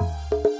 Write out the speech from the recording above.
Música